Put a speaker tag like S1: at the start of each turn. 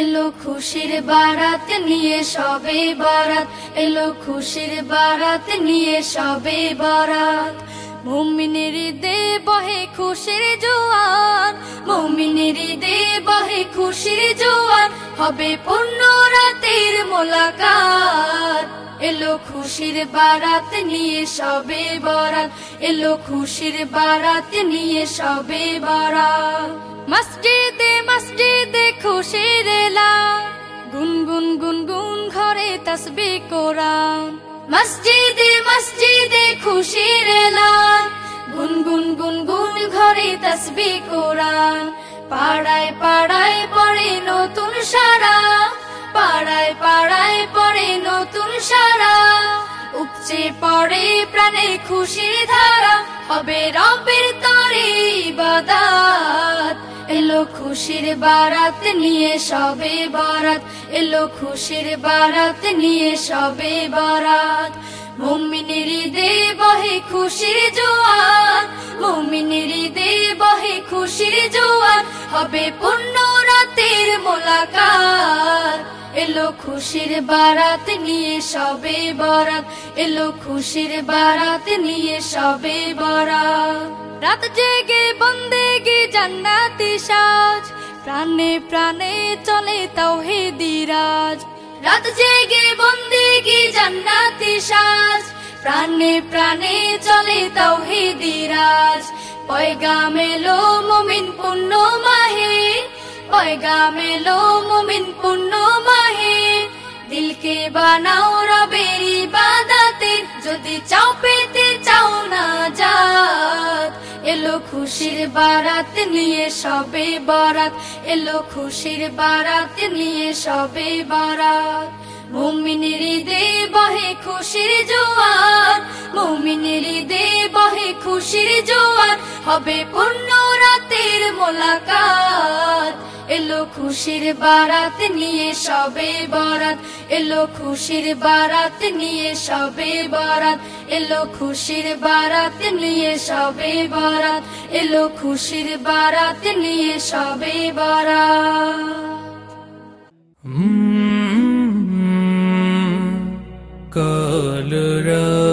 S1: এলো খুশির বারাত নিয়ে সবে বারাত, এলো খুশির বারাত নিয়ে সবে বারাত। মুমিনের দে বহে খুশির জোয়ার মুমিনের দে বহে খুশির জোয়ার হবে পূর্ণ রাতের মোলাকাত। এলো খুশির বারাত নিয়ে সবে বরাত, এলো খুশির বারাত নিয়ে সবে বরাত। মসজিদে মসজিদে খুশির তসবি কোরআন। মসজিদে মসজিদে খুশির এলান। গুনগুন গুনগুন ঘরে তসবি কোরআন। পাড়ায় পাড়ায় পড়ে নতুন সারা। পাড়ায় পাড়ায় পড়ে নতুন সারা। উপচে পড়ে প্রাণে খুশির ধারা। হবে রবের খুশির বারাত নিয়ে সবে বারাত। এলো খুশির বারাত নিয়ে সবে বারাত। মুমিনের দে বহে খুশির জোয়ার। মুমিনের দে বহে খুশির জোয়ার। হবে পূর্ণ রাতের মোলাকাত। এলো খুশির বারাত নিয়ে সবে বরাত। এলো খুশির বারাত নিয়ে সবে বরাত। রাত জেগে সাজ প্রাণে প্রাণে চলে তাওহিদি রাজ রাত জেগে বন্দেগি জান্নাতি সাজ। প্রাণে প্রাণে চলে তাওহিদি রাজ পয়গাম এলো মুমিন পুণ্য মাহে। পয়গাম এলো মুমিন পুণ্য মাহে। দিলকে বানাও রবের এলো খুশির বারাত নিয়ে সবে বারাত। এলো খুশির বারাত নিয়ে সবে বারাত। মুমিনের দে বহে খুশির জোয়ার। মুমিনের দে বহে খুশির জোয়ার। হবে পূর্ণ রাতের মোলাকাত। এলো খুশির বারাত নিয়ে সবে বরাত। এলো খুশির বারাত নিয়ে সবে বরাত। এলো খুশির বারাত নিয়ে সবে বরাত। এলো খুশির বারাত নিয়ে সবে বরাত। কালরা